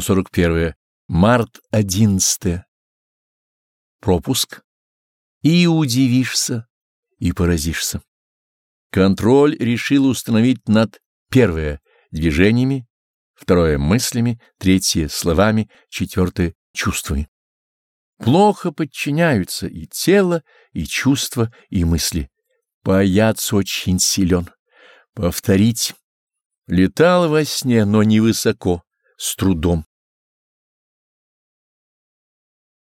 141. Март 11. Пропуск. И удивишься, и поразишься. Контроль решил установить над первое — движениями, второе — мыслями, третье — словами, четвертое — чувствами. Плохо подчиняются и тело, и чувства, и мысли. Паяц очень силен. Повторить. Летал во сне, но невысоко, с трудом.